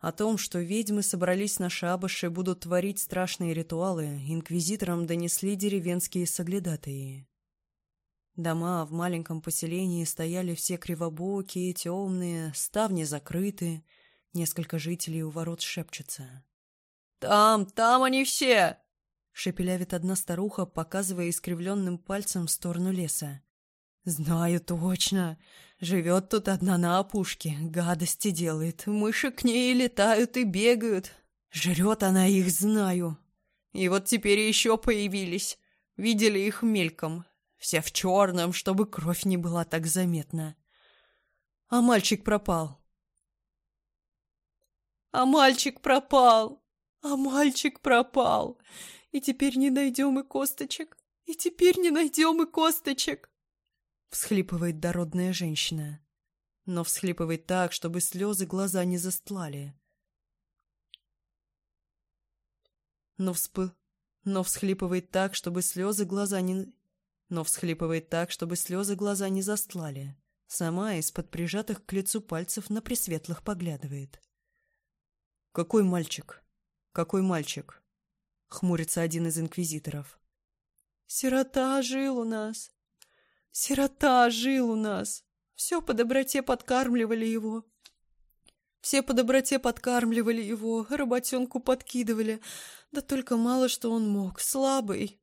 О том, что ведьмы собрались на шабаш и будут творить страшные ритуалы, инквизиторам донесли деревенские соглядатые. Дома в маленьком поселении стояли все кривобокие, темные, ставни закрыты, несколько жителей у ворот шепчутся. «Там, там они все!» — шепелявит одна старуха, показывая искривленным пальцем в сторону леса. Знаю точно. Живет тут одна на опушке, гадости делает. Мыши к ней летают и бегают. Жрет она их, знаю. И вот теперь еще появились. Видели их мельком. Все в черном, чтобы кровь не была так заметна. А мальчик пропал. А мальчик пропал. А мальчик пропал. И теперь не найдем и косточек. И теперь не найдем и косточек. Всхлипывает дородная женщина. Но всхлипывает так, чтобы слезы глаза не застлали. Но вспы... Но всхлипывает так, чтобы слезы глаза не... Но всхлипывает так, чтобы слезы глаза не застлали. Сама из-под прижатых к лицу пальцев на пресветлых поглядывает. «Какой мальчик? Какой мальчик?» — хмурится один из инквизиторов. «Сирота жил у нас», Сирота жил у нас. Все по доброте подкармливали его. Все по доброте подкармливали его, работенку подкидывали. Да только мало что он мог, слабый.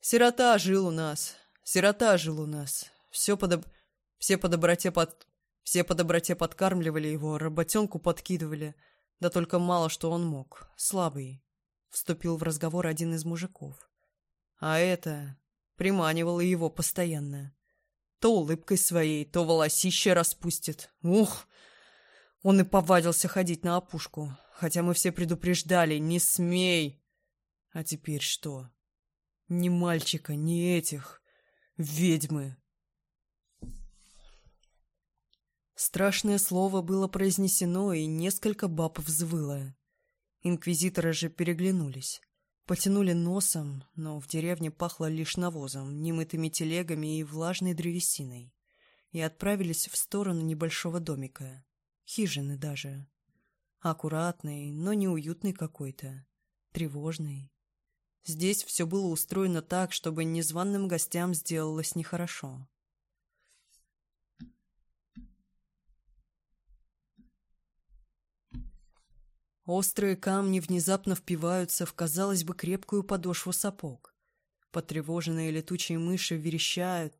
Сирота жил у нас. Сирота жил у нас. Все по, доб... Все по доброте под... Все по доброте подкармливали его, работенку подкидывали. Да только мало что он мог, слабый. Вступил в разговор один из мужиков. А это приманивала его постоянно. То улыбкой своей, то волосище распустит. Ух! Он и повадился ходить на опушку, хотя мы все предупреждали, не смей! А теперь что? Ни мальчика, ни этих. Ведьмы. Страшное слово было произнесено, и несколько баб взвыло. Инквизиторы же переглянулись. Потянули носом, но в деревне пахло лишь навозом, немытыми телегами и влажной древесиной, и отправились в сторону небольшого домика, хижины даже. Аккуратный, но неуютный какой-то, тревожный. Здесь все было устроено так, чтобы незваным гостям сделалось нехорошо. Острые камни внезапно впиваются в, казалось бы, крепкую подошву сапог. Потревоженные летучие мыши верещают.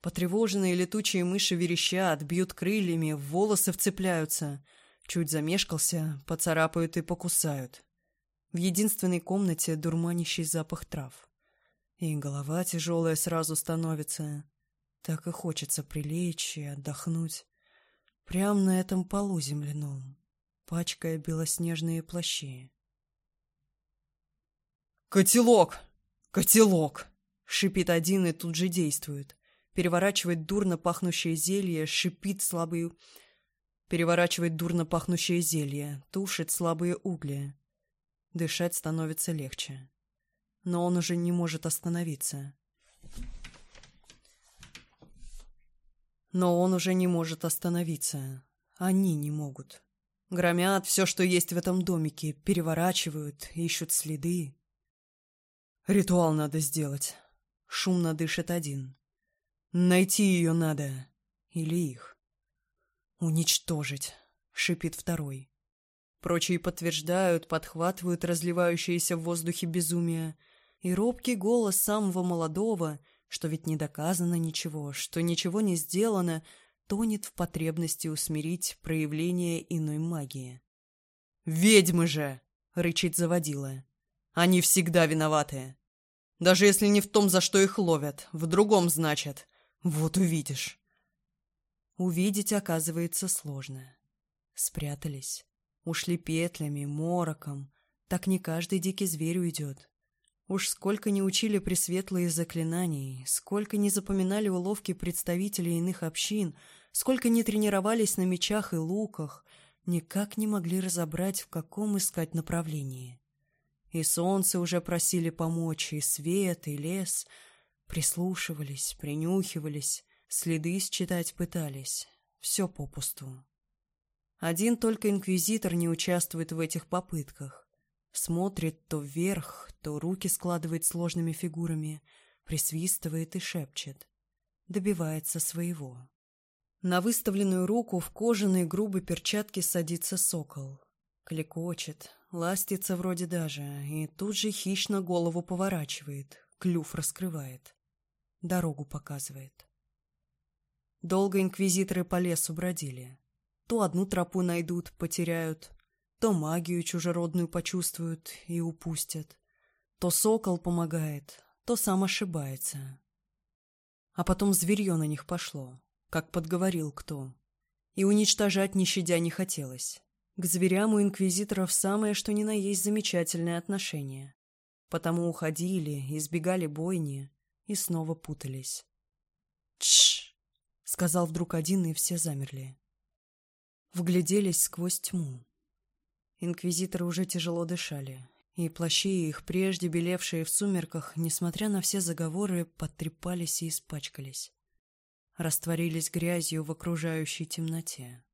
Потревоженные летучие мыши верещат, бьют крыльями, в волосы вцепляются. Чуть замешкался, поцарапают и покусают. В единственной комнате дурманящий запах трав. И голова тяжелая сразу становится. Так и хочется прилечь и отдохнуть. Прямо на этом полу земляном пачкая белоснежные плащи. «Котелок! Котелок!» — шипит один и тут же действует. Переворачивает дурно пахнущее зелье, шипит слабые... Переворачивает дурно пахнущее зелье, тушит слабые угли. Дышать становится легче. Но он уже не может остановиться. Но он уже не может остановиться. Они не могут. Громят все, что есть в этом домике, переворачивают, ищут следы. Ритуал надо сделать. Шумно дышит один. Найти ее надо. Или их. Уничтожить, шипит второй. Прочие подтверждают, подхватывают разливающееся в воздухе безумие. И робкий голос самого молодого, что ведь не доказано ничего, что ничего не сделано — тонет в потребности усмирить проявление иной магии. «Ведьмы же!» — рычит заводила. «Они всегда виноваты. Даже если не в том, за что их ловят, в другом, значит. Вот увидишь». Увидеть, оказывается, сложно. Спрятались. Ушли петлями, мороком. Так не каждый дикий зверь уйдет. Уж сколько не учили пресветлые заклинаний, сколько не запоминали уловки представителей иных общин — Сколько не тренировались на мечах и луках, никак не могли разобрать, в каком искать направлении. И солнце уже просили помочь, и свет, и лес. Прислушивались, принюхивались, следы считать пытались. Все попусту. Один только инквизитор не участвует в этих попытках. Смотрит то вверх, то руки складывает сложными фигурами, присвистывает и шепчет. Добивается своего. На выставленную руку в кожаной грубой перчатке садится сокол. Клекочет, ластится вроде даже, и тут же хищно голову поворачивает, клюв раскрывает. Дорогу показывает. Долго инквизиторы по лесу бродили. То одну тропу найдут, потеряют, то магию чужеродную почувствуют и упустят. То сокол помогает, то сам ошибается. А потом зверье на них пошло как подговорил кто. И уничтожать нищадя не хотелось. К зверям у инквизиторов самое что ни на есть замечательное отношение. Потому уходили, избегали бойни и снова путались. «Тш!» — сказал вдруг один, и все замерли. Вгляделись сквозь тьму. Инквизиторы уже тяжело дышали, и плащи их, прежде белевшие в сумерках, несмотря на все заговоры, потрепались и испачкались растворились грязью в окружающей темноте.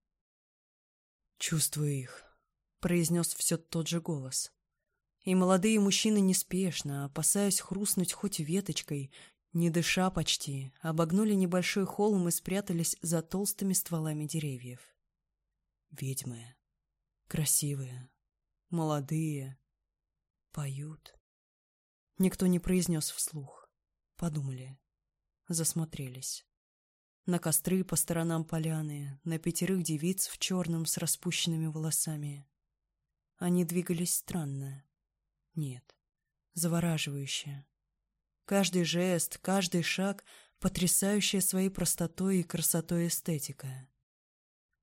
«Чувствую их», — произнес все тот же голос. И молодые мужчины неспешно, опасаясь хрустнуть хоть веточкой, не дыша почти, обогнули небольшой холм и спрятались за толстыми стволами деревьев. Ведьмы. Красивые. Молодые. Поют. Никто не произнес вслух. Подумали. Засмотрелись на костры по сторонам поляны, на пятерых девиц в черном с распущенными волосами. Они двигались странно. Нет, завораживающе. Каждый жест, каждый шаг — потрясающая своей простотой и красотой эстетика.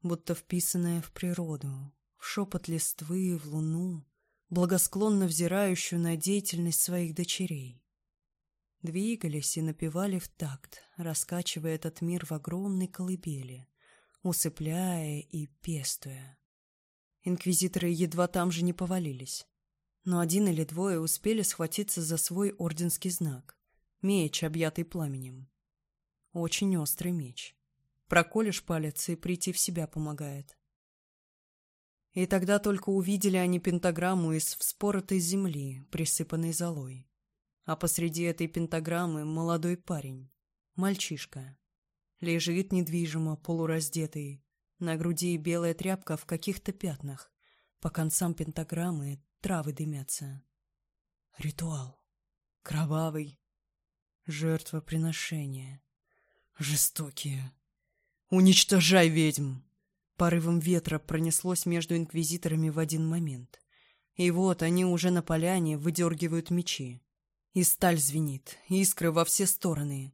Будто вписанная в природу, в шепот листвы, в луну, благосклонно взирающую на деятельность своих дочерей. Двигались и напевали в такт, раскачивая этот мир в огромной колыбели, усыпляя и пестуя. Инквизиторы едва там же не повалились. Но один или двое успели схватиться за свой орденский знак. Меч, объятый пламенем. Очень острый меч. Проколешь палец и прийти в себя помогает. И тогда только увидели они пентаграмму из вспоротой земли, присыпанной золой а посреди этой пентаграммы молодой парень, мальчишка. Лежит недвижимо, полураздетый, на груди белая тряпка в каких-то пятнах, по концам пентаграммы травы дымятся. Ритуал. Кровавый. Жертвоприношение. Жестокие. «Уничтожай ведьм!» Порывом ветра пронеслось между инквизиторами в один момент. И вот они уже на поляне выдергивают мечи. И сталь звенит, искры во все стороны.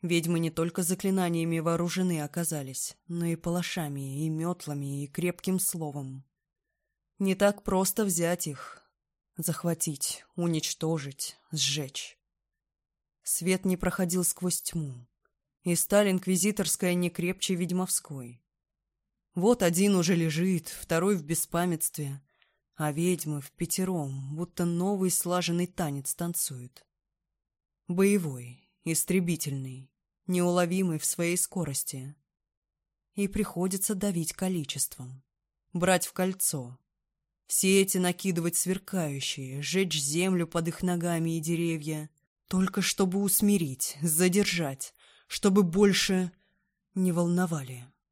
Ведьмы не только заклинаниями вооружены оказались, но и палашами, и метлами, и крепким словом. Не так просто взять их, захватить, уничтожить, сжечь. Свет не проходил сквозь тьму, и сталь инквизиторская не крепче ведьмовской. Вот один уже лежит, второй в беспамятстве, а ведьмы в пятером, будто новый слаженный танец танцуют. Боевой, истребительный, неуловимый в своей скорости. И приходится давить количеством, брать в кольцо. Все эти накидывать сверкающие, сжечь землю под их ногами и деревья, только чтобы усмирить, задержать, чтобы больше не волновали.